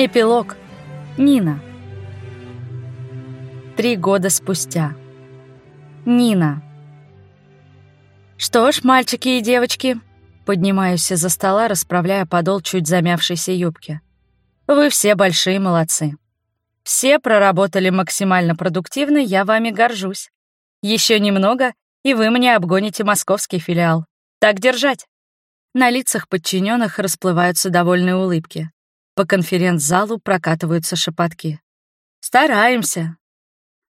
Эпилог. Нина. Три года спустя. Нина. Что ж, мальчики и девочки, поднимаюсь из-за стола, расправляя подол чуть замявшейся юбки. Вы все большие молодцы. Все проработали максимально продуктивно, я вами горжусь. Еще немного, и вы мне обгоните московский филиал. Так держать. На лицах подчиненных расплываются довольные улыбки. По конференц-залу прокатываются шепотки. Стараемся.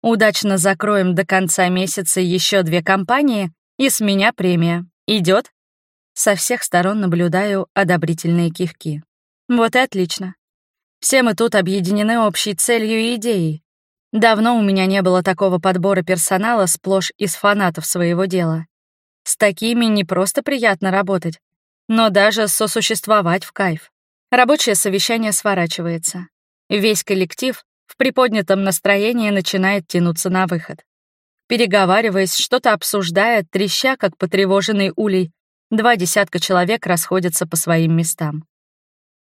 Удачно закроем до конца месяца еще две компании, и с меня премия. Идет? Со всех сторон наблюдаю одобрительные кивки. Вот и отлично. Все мы тут объединены общей целью и идеей. Давно у меня не было такого подбора персонала сплошь из фанатов своего дела. С такими не просто приятно работать, но даже сосуществовать в кайф. Рабочее совещание сворачивается. Весь коллектив в приподнятом настроении начинает тянуться на выход. Переговариваясь, что-то обсуждая, треща, как потревоженный улей, два десятка человек расходятся по своим местам.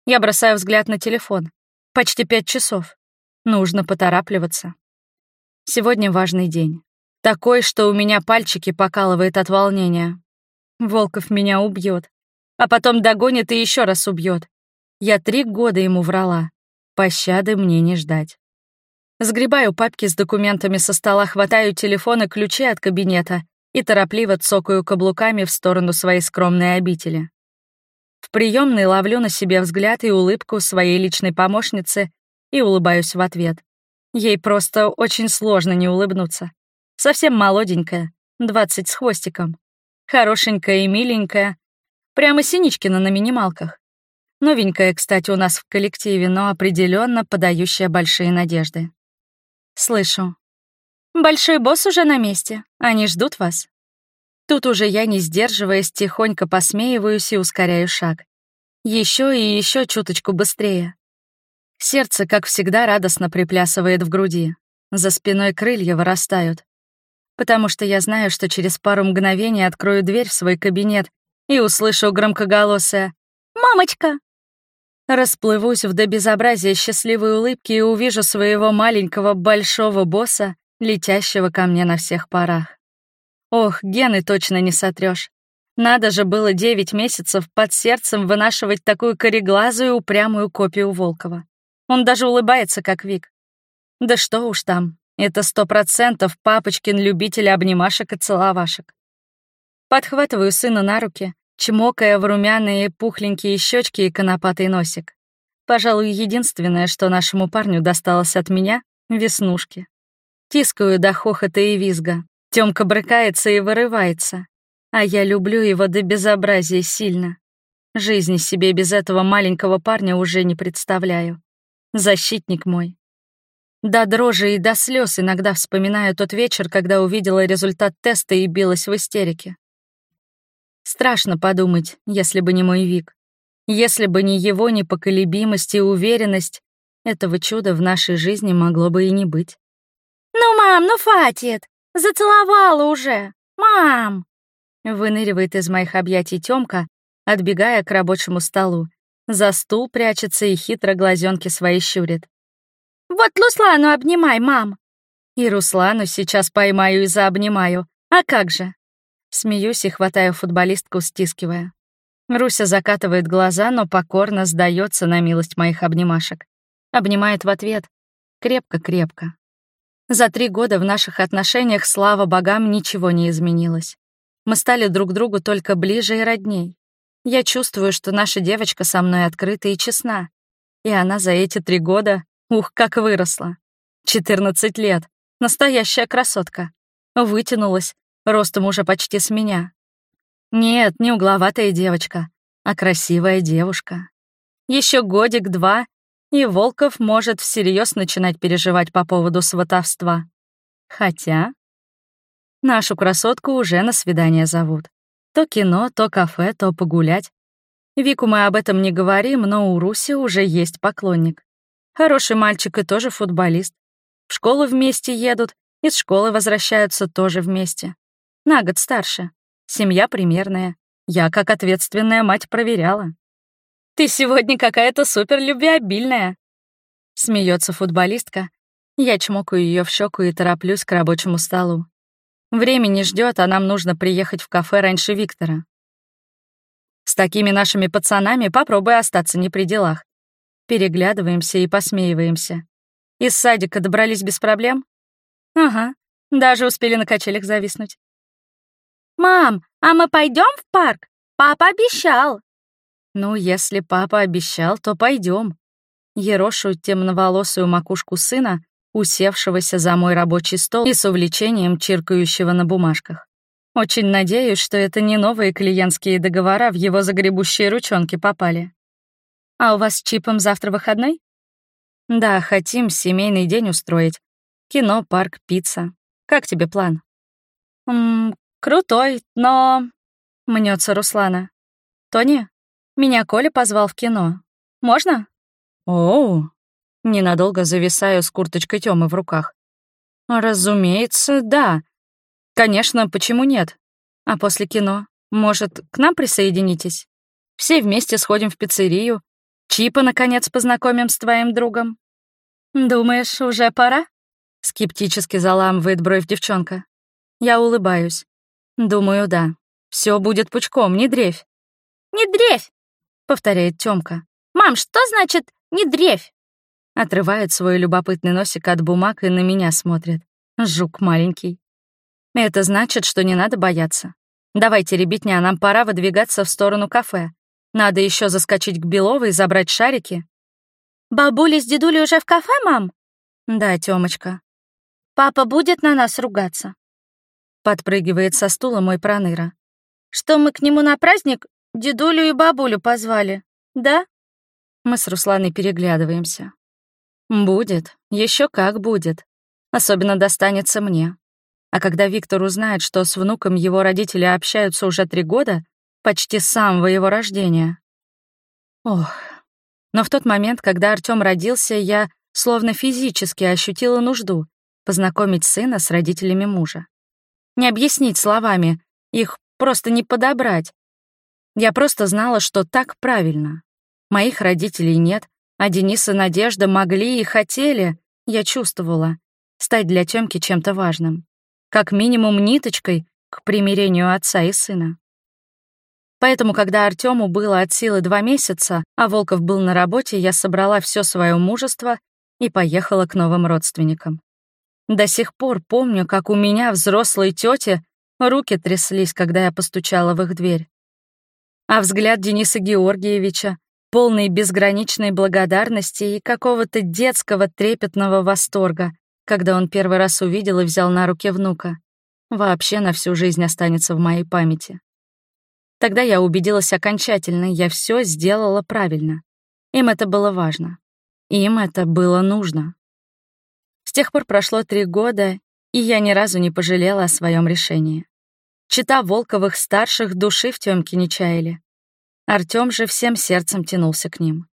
Я бросаю взгляд на телефон. Почти пять часов. Нужно поторапливаться. Сегодня важный день. Такой, что у меня пальчики покалывает от волнения. Волков меня убьет, а потом догонит и еще раз убьет. Я три года ему врала. Пощады мне не ждать. Сгребаю папки с документами со стола, хватаю телефон и ключи от кабинета и торопливо цокаю каблуками в сторону своей скромной обители. В приемной ловлю на себе взгляд и улыбку своей личной помощницы и улыбаюсь в ответ. Ей просто очень сложно не улыбнуться. Совсем молоденькая, двадцать с хвостиком. Хорошенькая и миленькая. Прямо Синичкина на минималках. Новенькая, кстати, у нас в коллективе, но определенно подающая большие надежды. Слышу. Большой босс уже на месте. Они ждут вас. Тут уже я, не сдерживаясь, тихонько посмеиваюсь и ускоряю шаг. Еще и еще чуточку быстрее. Сердце, как всегда, радостно приплясывает в груди. За спиной крылья вырастают. Потому что я знаю, что через пару мгновений открою дверь в свой кабинет и услышу громкоголосое «Мамочка!» Расплывусь в до безобразия счастливой улыбки и увижу своего маленького большого босса, летящего ко мне на всех парах. Ох, гены точно не сотрешь. Надо же было девять месяцев под сердцем вынашивать такую кореглазую упрямую копию Волкова. Он даже улыбается, как Вик. Да что уж там, это сто процентов папочкин любитель обнимашек и целовашек. Подхватываю сына на руки, чмокая в румяные пухленькие щечки и конопатый носик. Пожалуй, единственное, что нашему парню досталось от меня — веснушки. Тискаю до хохота и визга. Тёмка брыкается и вырывается. А я люблю его до безобразия сильно. Жизни себе без этого маленького парня уже не представляю. Защитник мой. До дрожи и до слез иногда вспоминаю тот вечер, когда увидела результат теста и билась в истерике. Страшно подумать, если бы не мой Вик. Если бы не его непоколебимость и уверенность, этого чуда в нашей жизни могло бы и не быть. «Ну, мам, ну хватит! Зацеловала уже! Мам!» Выныривает из моих объятий Тёмка, отбегая к рабочему столу. За стул прячется и хитро глазенки свои щурит. «Вот Руслану обнимай, мам!» И Руслану сейчас поймаю и заобнимаю. А как же? Смеюсь и хватаю футболистку, стискивая. Руся закатывает глаза, но покорно сдается на милость моих обнимашек. Обнимает в ответ. Крепко-крепко. За три года в наших отношениях, слава богам, ничего не изменилось. Мы стали друг другу только ближе и родней. Я чувствую, что наша девочка со мной открыта и честна. И она за эти три года, ух, как выросла. 14 лет. Настоящая красотка. Вытянулась, ростом уже почти с меня. Нет, не угловатая девочка, а красивая девушка. Еще годик-два, и Волков может всерьез начинать переживать по поводу сватовства. Хотя... Нашу красотку уже на свидание зовут. То кино, то кафе, то погулять. Вику мы об этом не говорим, но у Руси уже есть поклонник. Хороший мальчик и тоже футболист. В школу вместе едут, из школы возвращаются тоже вместе. На год старше. Семья примерная. Я, как ответственная мать, проверяла. «Ты сегодня какая-то супер любвеобильная», Смеется футболистка. Я чмокаю ее в щеку и тороплюсь к рабочему столу. Время не ждет, а нам нужно приехать в кафе раньше Виктора. С такими нашими пацанами попробуй остаться не при делах. Переглядываемся и посмеиваемся. Из садика добрались без проблем? Ага, даже успели на качелях зависнуть. «Мам, а мы пойдем в парк? Папа обещал». Ну, если папа обещал, то пойдем. Ерошу темноволосую макушку сына, усевшегося за мой рабочий стол и с увлечением чиркающего на бумажках. Очень надеюсь, что это не новые клиентские договора в его загребущие ручонки попали. А у вас с Чипом завтра выходной? Да, хотим семейный день устроить. Кино, парк, пицца. Как тебе план? Ммм, крутой, но... Мнется Руслана. Тони, меня Коля позвал в кино. Можно? Оу. Ненадолго зависаю с курточкой Тёмы в руках. Разумеется, да. Конечно, почему нет? А после кино, может, к нам присоединитесь? Все вместе сходим в пиццерию. Чипа, наконец, познакомим с твоим другом. Думаешь, уже пора? Скептически заламывает бровь девчонка. Я улыбаюсь. Думаю, да. Все будет пучком, не дрейфь. «Не дрейфь!» — повторяет Тёмка. «Мам, что значит «не дрейфь»?» Отрывает свой любопытный носик от бумаг и на меня смотрит. Жук маленький. Это значит, что не надо бояться. Давайте, ребятня, нам пора выдвигаться в сторону кафе. Надо еще заскочить к Беловой и забрать шарики. Бабуля с дедулей уже в кафе, мам? Да, Тёмочка. Папа будет на нас ругаться. Подпрыгивает со стула мой проныра. Что мы к нему на праздник дедулю и бабулю позвали, да? Мы с Русланой переглядываемся. Будет, еще как будет. Особенно достанется мне. А когда Виктор узнает, что с внуком его родители общаются уже три года, почти с самого его рождения. Ох. Но в тот момент, когда Артём родился, я словно физически ощутила нужду познакомить сына с родителями мужа. Не объяснить словами, их просто не подобрать. Я просто знала, что так правильно. Моих родителей нет, а Денис и Надежда могли и хотели, я чувствовала, стать для Тёмки чем-то важным как минимум ниточкой к примирению отца и сына. Поэтому, когда Артему было от силы два месяца, а Волков был на работе, я собрала все свое мужество и поехала к новым родственникам. До сих пор помню, как у меня, взрослой тети, руки тряслись, когда я постучала в их дверь. А взгляд Дениса Георгиевича, полный безграничной благодарности и какого-то детского трепетного восторга, когда он первый раз увидел и взял на руки внука. Вообще на всю жизнь останется в моей памяти. Тогда я убедилась окончательно, я все сделала правильно. Им это было важно. Им это было нужно. Тех пор прошло три года, и я ни разу не пожалела о своем решении. Чита Волковых старших души в Тёмке не чаяли. Артём же всем сердцем тянулся к ним.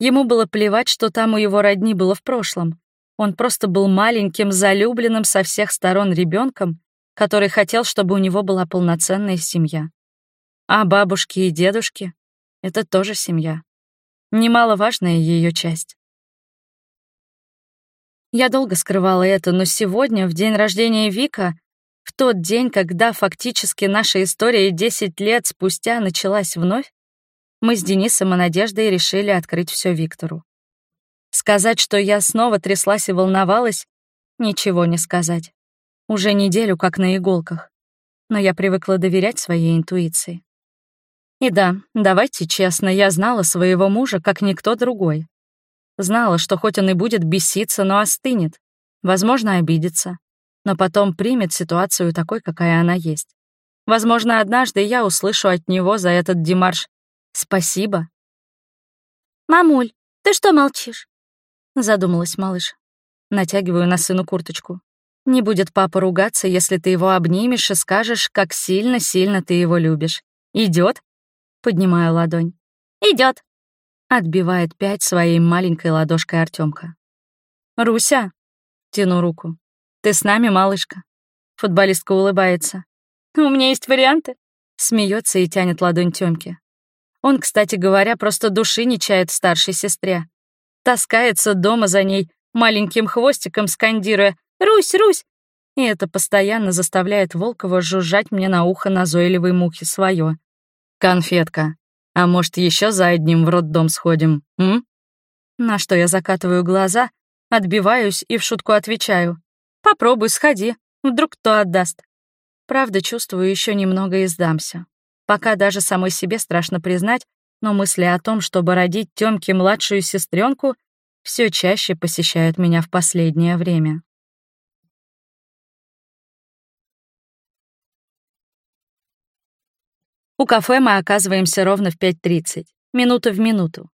Ему было плевать, что там у его родни было в прошлом. Он просто был маленьким, залюбленным со всех сторон ребенком, который хотел, чтобы у него была полноценная семья. А бабушки и дедушки — это тоже семья. Немаловажная ее часть. Я долго скрывала это, но сегодня, в день рождения Вика, в тот день, когда фактически наша история 10 лет спустя началась вновь, мы с Денисом и Надеждой решили открыть все Виктору. Сказать, что я снова тряслась и волновалась, ничего не сказать. Уже неделю как на иголках. Но я привыкла доверять своей интуиции. И да, давайте честно, я знала своего мужа, как никто другой. Знала, что хоть он и будет беситься, но остынет, возможно, обидится, но потом примет ситуацию такой, какая она есть. Возможно, однажды я услышу от него за этот демарш «Спасибо». «Мамуль, ты что молчишь?» задумалась малыш. Натягиваю на сыну курточку. Не будет папа ругаться, если ты его обнимешь и скажешь, как сильно-сильно ты его любишь. Идет? Поднимаю ладонь. Идет. Отбивает пять своей маленькой ладошкой Артемка. Руся, тяну руку. Ты с нами, малышка? Футболистка улыбается. У меня есть варианты. Смеется и тянет ладонь Тёмке. Он, кстати говоря, просто души не чает старшей сестре. таскается дома за ней, маленьким хвостиком скандируя «Русь, Русь!» И это постоянно заставляет Волкова жужжать мне на ухо назойливой мухи свое. «Конфетка, а может, еще за одним в роддом сходим, м?» На что я закатываю глаза, отбиваюсь и в шутку отвечаю. «Попробуй, сходи, вдруг кто отдаст». Правда, чувствую, еще немного и сдамся. Пока даже самой себе страшно признать, но мысли о том, чтобы родить Тёмке младшую сестренку, все чаще посещают меня в последнее время. У кафе мы оказываемся ровно в 5.30, минута в минуту.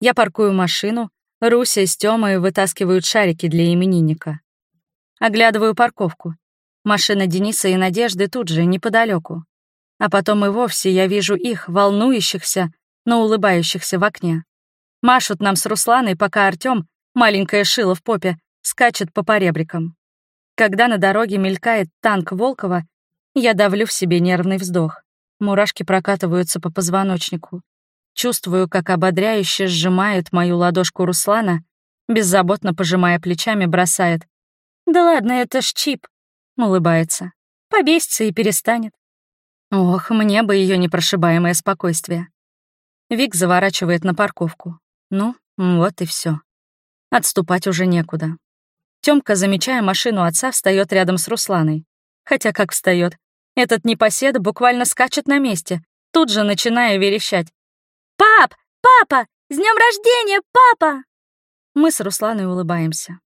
Я паркую машину, Руся с Тёмой вытаскивают шарики для именинника. Оглядываю парковку. Машина Дениса и Надежды тут же, неподалеку. А потом и вовсе я вижу их, волнующихся, но улыбающихся в окне. Машут нам с Русланой, пока Артём, маленькое шило в попе, скачет по поребрикам. Когда на дороге мелькает танк Волкова, я давлю в себе нервный вздох. Мурашки прокатываются по позвоночнику. Чувствую, как ободряюще сжимает мою ладошку Руслана, беззаботно пожимая плечами, бросает. «Да ладно, это ж чип», — улыбается. «Побесится и перестанет». Ох, мне бы ее непрошибаемое спокойствие. Вик заворачивает на парковку. Ну, вот и все. Отступать уже некуда. Тёмка, замечая машину отца, встает рядом с Русланой. Хотя как встает? Этот непоседа буквально скачет на месте, тут же начиная верещать. «Пап! Папа! С днем рождения, папа!» Мы с Русланой улыбаемся.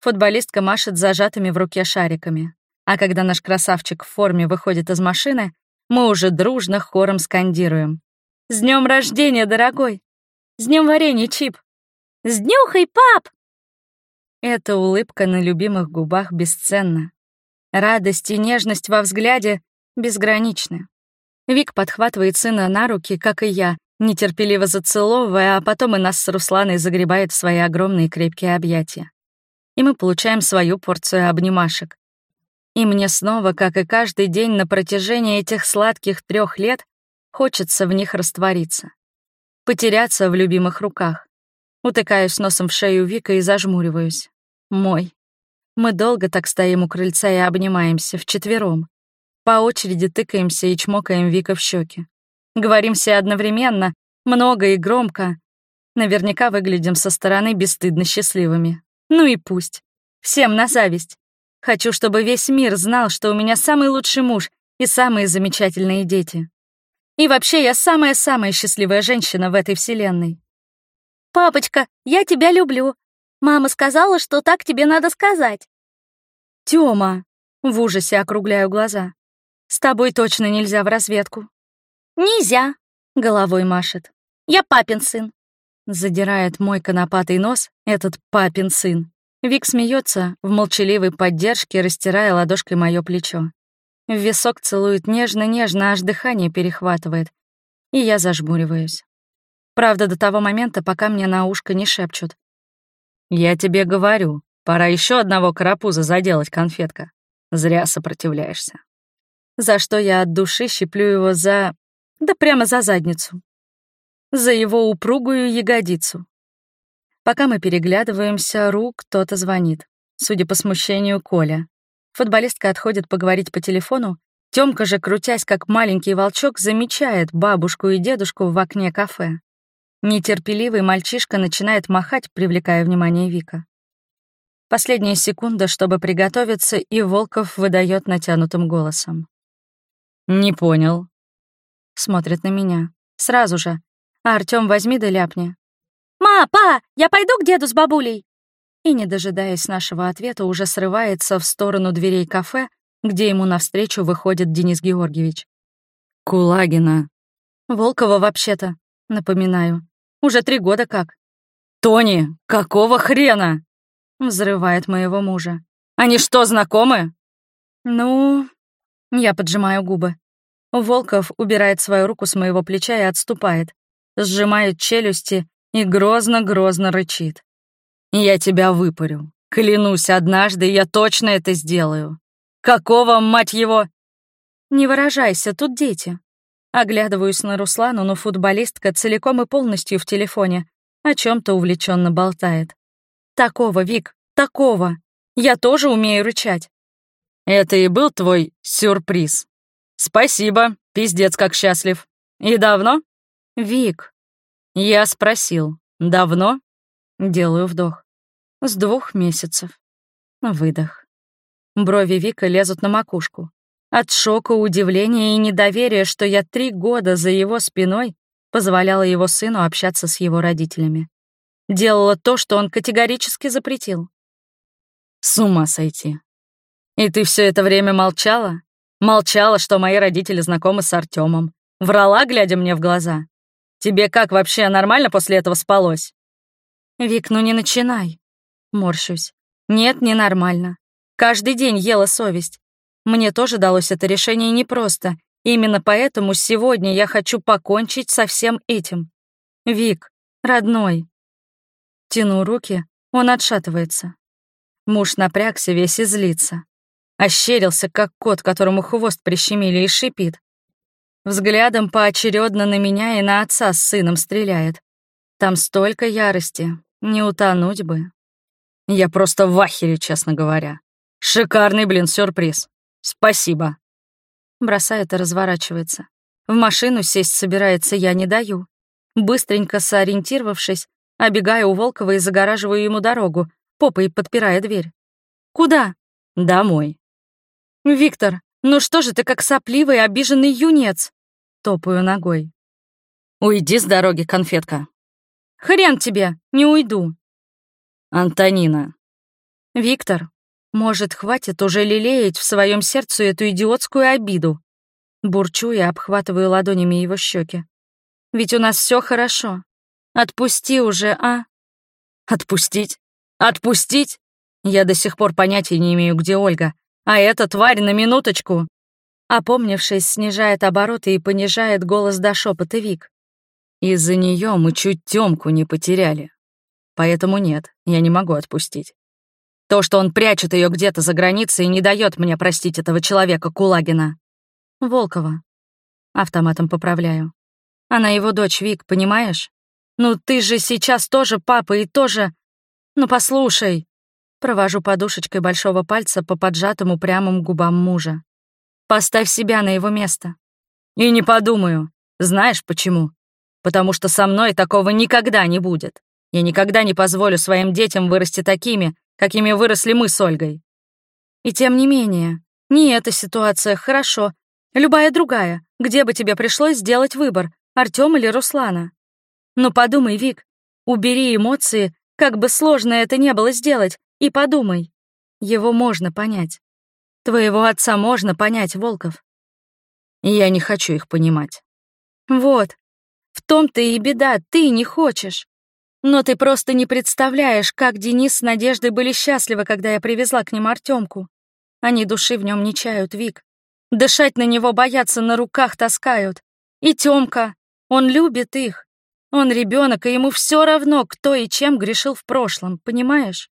Футболистка машет зажатыми в руке шариками. А когда наш красавчик в форме выходит из машины, мы уже дружно хором скандируем. С днем рождения, дорогой! С днем варенья, Чип! С днюхой, пап! Эта улыбка на любимых губах бесценна. Радость и нежность во взгляде безграничны. Вик подхватывает сына на руки, как и я, нетерпеливо зацеловывая, а потом и нас с Русланой загребает в свои огромные крепкие объятия. И мы получаем свою порцию обнимашек. И мне снова, как и каждый день на протяжении этих сладких трех лет, Хочется в них раствориться. Потеряться в любимых руках. Утыкаюсь носом в шею Вика и зажмуриваюсь. Мой. Мы долго так стоим у крыльца и обнимаемся, вчетвером. По очереди тыкаемся и чмокаем Вика в щеки. Говорим все одновременно, много и громко. Наверняка выглядим со стороны бесстыдно счастливыми. Ну и пусть. Всем на зависть. Хочу, чтобы весь мир знал, что у меня самый лучший муж и самые замечательные дети. И вообще, я самая-самая счастливая женщина в этой вселенной. «Папочка, я тебя люблю. Мама сказала, что так тебе надо сказать». «Тёма!» — в ужасе округляю глаза. «С тобой точно нельзя в разведку». «Нельзя!» — головой машет. «Я папин сын». Задирает мой конопатый нос этот папин сын. Вик смеется в молчаливой поддержке, растирая ладошкой мое плечо. В висок целует нежно-нежно, аж дыхание перехватывает. И я зажмуриваюсь. Правда, до того момента, пока мне на ушко не шепчут. «Я тебе говорю, пора еще одного карапуза заделать, конфетка. Зря сопротивляешься». За что я от души щиплю его за... да прямо за задницу. За его упругую ягодицу. Пока мы переглядываемся, Ру кто-то звонит. Судя по смущению, Коля. Футболистка отходит поговорить по телефону. Тёмка же, крутясь как маленький волчок, замечает бабушку и дедушку в окне кафе. Нетерпеливый мальчишка начинает махать, привлекая внимание Вика. Последняя секунда, чтобы приготовиться, и Волков выдает натянутым голосом. «Не понял». Смотрит на меня. Сразу же. А Артём возьми да ляпни. «Ма, па, я пойду к деду с бабулей!» и, не дожидаясь нашего ответа, уже срывается в сторону дверей кафе, где ему навстречу выходит Денис Георгиевич. «Кулагина». «Волкова вообще-то», напоминаю. «Уже три года как». «Тони, какого хрена?» Взрывает моего мужа. «Они что, знакомы?» «Ну...» Я поджимаю губы. Волков убирает свою руку с моего плеча и отступает, сжимает челюсти и грозно-грозно рычит. Я тебя выпарю. Клянусь, однажды я точно это сделаю. Какого, мать его? Не выражайся, тут дети. Оглядываюсь на Руслану, но футболистка целиком и полностью в телефоне. О чем то увлеченно болтает. «Такого, Вик, такого! Я тоже умею рычать!» «Это и был твой сюрприз. Спасибо, пиздец как счастлив. И давно?» «Вик». Я спросил, давно? Делаю вдох. С двух месяцев. Выдох. Брови Вика лезут на макушку. От шока, удивления и недоверия, что я три года за его спиной позволяла его сыну общаться с его родителями. Делала то, что он категорически запретил. С ума сойти. И ты все это время молчала? Молчала, что мои родители знакомы с Артемом. Врала, глядя мне в глаза. Тебе как вообще нормально после этого спалось? Вик, ну не начинай. Морщусь. Нет, ненормально. Каждый день ела совесть. Мне тоже далось это решение непросто. Именно поэтому сегодня я хочу покончить со всем этим. Вик, родной. Тяну руки, он отшатывается. Муж напрягся, весь и злится. Ощерился, как кот, которому хвост прищемили, и шипит. Взглядом поочередно на меня и на отца с сыном стреляет. Там столько ярости, не утонуть бы. Я просто в ахере, честно говоря. Шикарный, блин, сюрприз. «Спасибо». Бросает и разворачивается. В машину сесть собирается, я не даю. Быстренько сориентировавшись, обегаю у Волкова и загораживаю ему дорогу, попой подпирая дверь. «Куда?» «Домой». «Виктор, ну что же ты как сопливый обиженный юнец?» Топаю ногой. «Уйди с дороги, конфетка». «Хрен тебе, не уйду». «Антонина». «Виктор, может, хватит уже лелеять в своем сердце эту идиотскую обиду? Бурчу и обхватываю ладонями его щеки. Ведь у нас все хорошо. Отпусти уже, а? Отпустить? Отпустить? Я до сих пор понятия не имею, где Ольга. А эта тварь на минуточку. Опомнившись, снижает обороты и понижает голос до шепота Вик. Из-за нее мы чуть Тёмку не потеряли. Поэтому нет, я не могу отпустить. То, что он прячет ее где-то за границей, не дает мне простить этого человека, Кулагина. Волкова. Автоматом поправляю. Она его дочь, Вик, понимаешь? Ну ты же сейчас тоже папа и тоже... Ну послушай. Провожу подушечкой большого пальца по поджатому прямым губам мужа. Поставь себя на его место. И не подумаю. Знаешь почему? Потому что со мной такого никогда не будет. Я никогда не позволю своим детям вырасти такими, какими выросли мы с Ольгой. И тем не менее, не эта ситуация, хорошо. Любая другая, где бы тебе пришлось сделать выбор, Артём или Руслана. Но подумай, Вик, убери эмоции, как бы сложно это не было сделать, и подумай. Его можно понять. Твоего отца можно понять, Волков. Я не хочу их понимать. Вот. В том-то и беда, ты не хочешь. Но ты просто не представляешь, как Денис с Надеждой были счастливы, когда я привезла к ним Артемку. Они души в нем не чают, Вик. Дышать на него боятся, на руках таскают. И Тёмка, он любит их. Он ребенок, и ему все равно, кто и чем грешил в прошлом, понимаешь?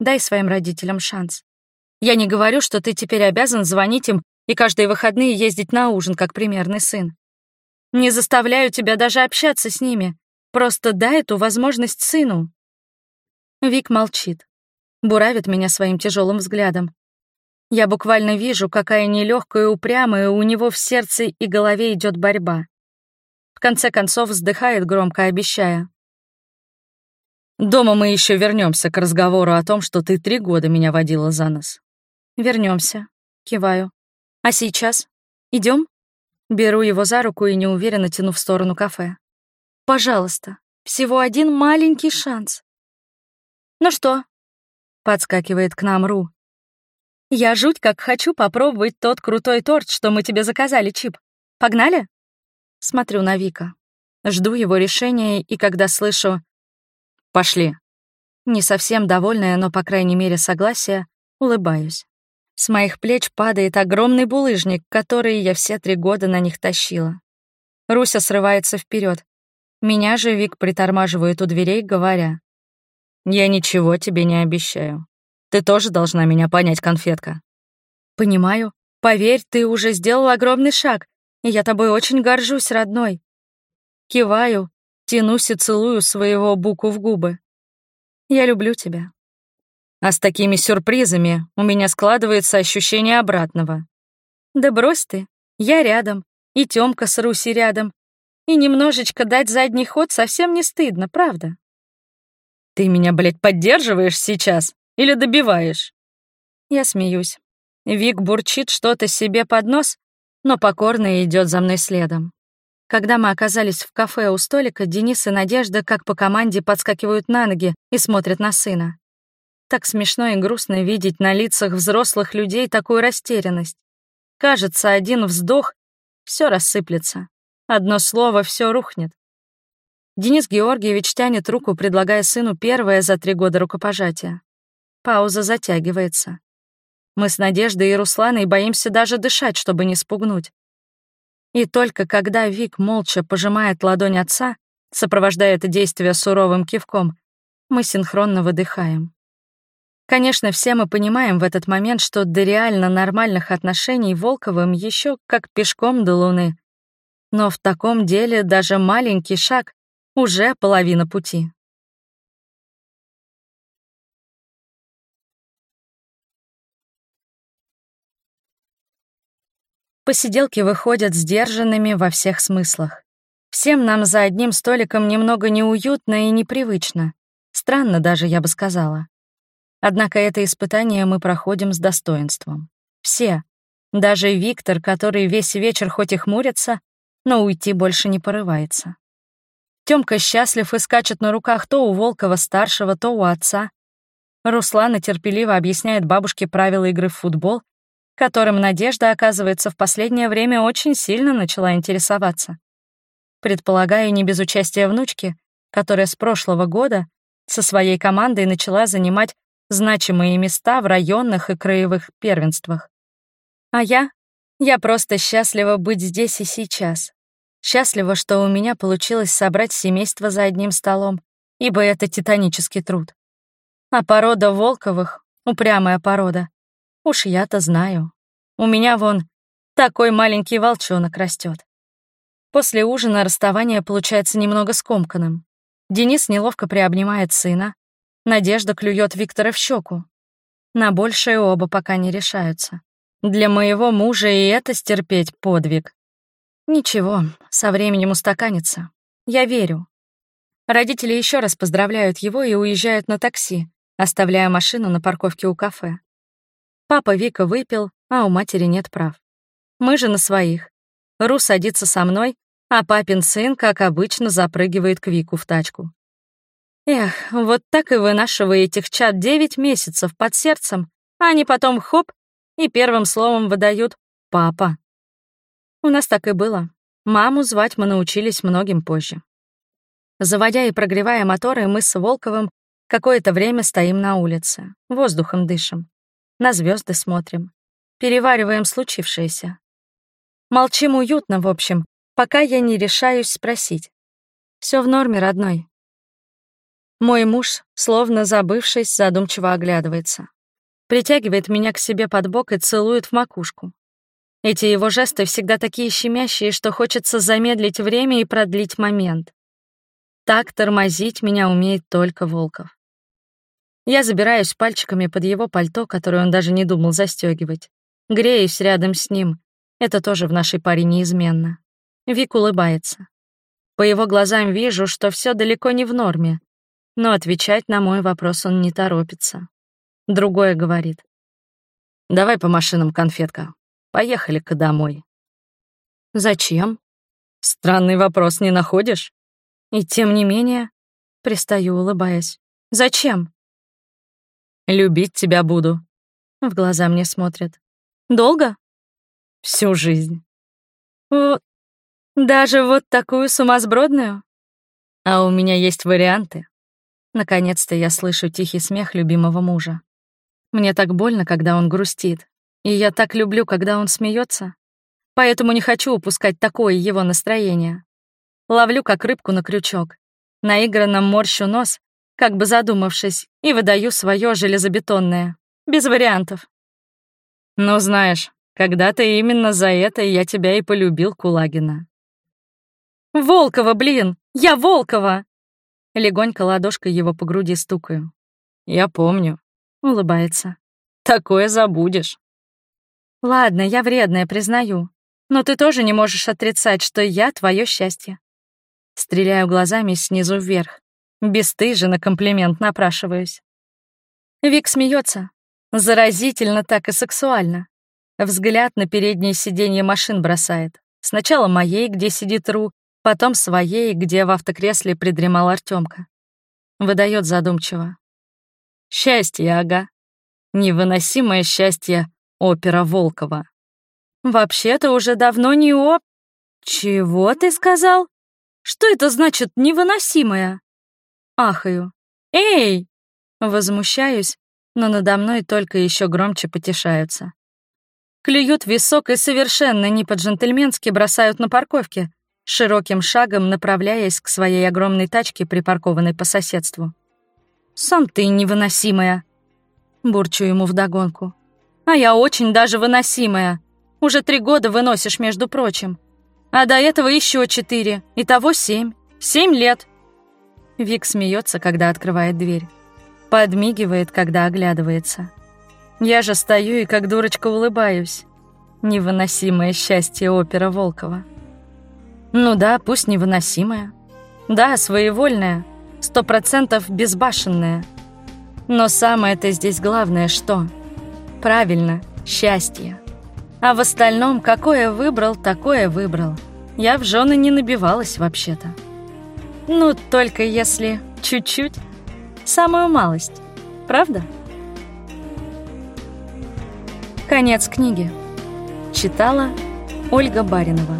Дай своим родителям шанс. Я не говорю, что ты теперь обязан звонить им и каждые выходные ездить на ужин, как примерный сын. Не заставляю тебя даже общаться с ними, Просто дай эту возможность сыну. Вик молчит, буравит меня своим тяжелым взглядом. Я буквально вижу, какая нелегкая и упрямая у него в сердце и голове идет борьба. В конце концов вздыхает, громко обещая. «Дома мы еще вернемся к разговору о том, что ты три года меня водила за нос». Вернемся, киваю. «А сейчас? Идем? Беру его за руку и неуверенно тяну в сторону кафе. Пожалуйста, всего один маленький шанс. Ну что? Подскакивает к нам Ру. Я жуть как хочу попробовать тот крутой торт, что мы тебе заказали, Чип. Погнали? Смотрю на Вика. Жду его решения, и когда слышу «Пошли», не совсем довольная, но, по крайней мере, согласия, улыбаюсь. С моих плеч падает огромный булыжник, который я все три года на них тащила. Руся срывается вперед, меня же Вик притормаживает у дверей, говоря. «Я ничего тебе не обещаю. Ты тоже должна меня понять, конфетка». «Понимаю. Поверь, ты уже сделал огромный шаг, и я тобой очень горжусь, родной». Киваю, тянусь и целую своего буку в губы. Я люблю тебя. А с такими сюрпризами у меня складывается ощущение обратного. Да брось ты, я рядом, и Тёмка с Руси рядом. И немножечко дать задний ход совсем не стыдно, правда? Ты меня, блядь, поддерживаешь сейчас или добиваешь? Я смеюсь. Вик бурчит что-то себе под нос, но покорно идет за мной следом. Когда мы оказались в кафе у столика, Денис и Надежда как по команде подскакивают на ноги и смотрят на сына. Так смешно и грустно видеть на лицах взрослых людей такую растерянность. Кажется, один вздох — все рассыплется. Одно слово — все рухнет. Денис Георгиевич тянет руку, предлагая сыну первое за три года рукопожатия. Пауза затягивается. Мы с Надеждой и Русланой боимся даже дышать, чтобы не спугнуть. И только когда Вик молча пожимает ладонь отца, сопровождая это действие суровым кивком, мы синхронно выдыхаем. Конечно, все мы понимаем в этот момент, что до реально нормальных отношений Волковым еще как пешком до Луны. Но в таком деле даже маленький шаг — уже половина пути. Посиделки выходят сдержанными во всех смыслах. Всем нам за одним столиком немного неуютно и непривычно. Странно даже, я бы сказала. Однако это испытание мы проходим с достоинством. Все. Даже Виктор, который весь вечер хоть и хмурится, но уйти больше не порывается. Тёмка счастлив и скачет на руках то у Волкова-старшего, то у отца. Руслана терпеливо объясняет бабушке правила игры в футбол, которым Надежда, оказывается, в последнее время очень сильно начала интересоваться. Предполагаю, не без участия внучки, которая с прошлого года со своей командой начала занимать значимые места в районных и краевых первенствах. А я? Я просто счастлива быть здесь и сейчас. Счастлива, что у меня получилось собрать семейство за одним столом, ибо это титанический труд. А порода Волковых — упрямая порода. Уж я-то знаю. У меня вон такой маленький волчонок растет. После ужина расставание получается немного скомканным. Денис неловко приобнимает сына, Надежда клюет Виктора в щеку. На большее оба пока не решаются. Для моего мужа и это стерпеть подвиг. Ничего, со временем устаканится. Я верю. Родители еще раз поздравляют его и уезжают на такси, оставляя машину на парковке у кафе. Папа Вика выпил, а у матери нет прав. Мы же на своих. Ру садится со мной, а папин сын, как обычно, запрыгивает к Вику в тачку. Эх, вот так и вынашивая этих чат девять месяцев под сердцем, а они потом хоп и первым словом выдают «папа». У нас так и было. Маму звать мы научились многим позже. Заводя и прогревая моторы, мы с Волковым какое-то время стоим на улице, воздухом дышим, на звезды смотрим, перевариваем случившееся. Молчим уютно, в общем, пока я не решаюсь спросить. Все в норме, родной, мой муж, словно забывшись, задумчиво оглядывается. Притягивает меня к себе под бок и целует в макушку. Эти его жесты всегда такие щемящие, что хочется замедлить время и продлить момент. Так тормозить меня умеет только Волков. Я забираюсь пальчиками под его пальто, которое он даже не думал застегивать. Греюсь рядом с ним. Это тоже в нашей паре неизменно. Вик улыбается. По его глазам вижу, что все далеко не в норме, но отвечать на мой вопрос он не торопится. Другое говорит. «Давай по машинам, конфетка. Поехали-ка домой». «Зачем?» «Странный вопрос не находишь?» «И тем не менее...» Пристаю, улыбаясь. «Зачем?» «Любить тебя буду». В глаза мне смотрят. «Долго?» «Всю жизнь». «Вот... Даже вот такую сумасбродную?» «А у меня есть варианты». Наконец-то я слышу тихий смех любимого мужа. Мне так больно, когда он грустит, и я так люблю, когда он смеется, поэтому не хочу упускать такое его настроение. Ловлю как рыбку на крючок, наигранно морщу нос, как бы задумавшись, и выдаю свое железобетонное, без вариантов. Но знаешь, когда-то именно за это я тебя и полюбил, Кулагина. Волкова, блин! Я Волкова!» Легонько ладошкой его по груди стукаю. «Я помню», — улыбается. «Такое забудешь». «Ладно, я вредная, признаю. Но ты тоже не можешь отрицать, что я твое счастье». Стреляю глазами снизу вверх. Бесстыже на комплимент напрашиваюсь. Вик смеется. Заразительно так и сексуально. Взгляд на переднее сиденье машин бросает. Сначала моей, где сидит Ру, потом своей, где в автокресле придремал Артемка. Выдает задумчиво. Счастье, ага. Невыносимое счастье опера Волкова. Вообще-то уже давно не оп... Чего ты сказал? Что это значит невыносимое? Ахаю. Эй! Возмущаюсь, но надо мной только еще громче потешаются. Клюют висок и совершенно не по-джентльменски бросают на парковке, широким шагом направляясь к своей огромной тачке, припаркованной по соседству. «Сам ты невыносимая!» Бурчу ему вдогонку. «А я очень даже выносимая. Уже три года выносишь, между прочим. А до этого еще четыре. Итого семь. Семь лет!» Вик смеется, когда открывает дверь. Подмигивает, когда оглядывается. Я же стою и как дурочка улыбаюсь. Невыносимое счастье опера Волкова. Ну да, пусть невыносимое. Да, своевольное, сто процентов безбашенное. Но самое-то здесь главное что? Правильно, счастье. А в остальном, какое выбрал, такое выбрал. Я в жены не набивалась вообще-то. Ну, только если чуть-чуть, самую малость. Правда? Конец книги. Читала Ольга Баринова.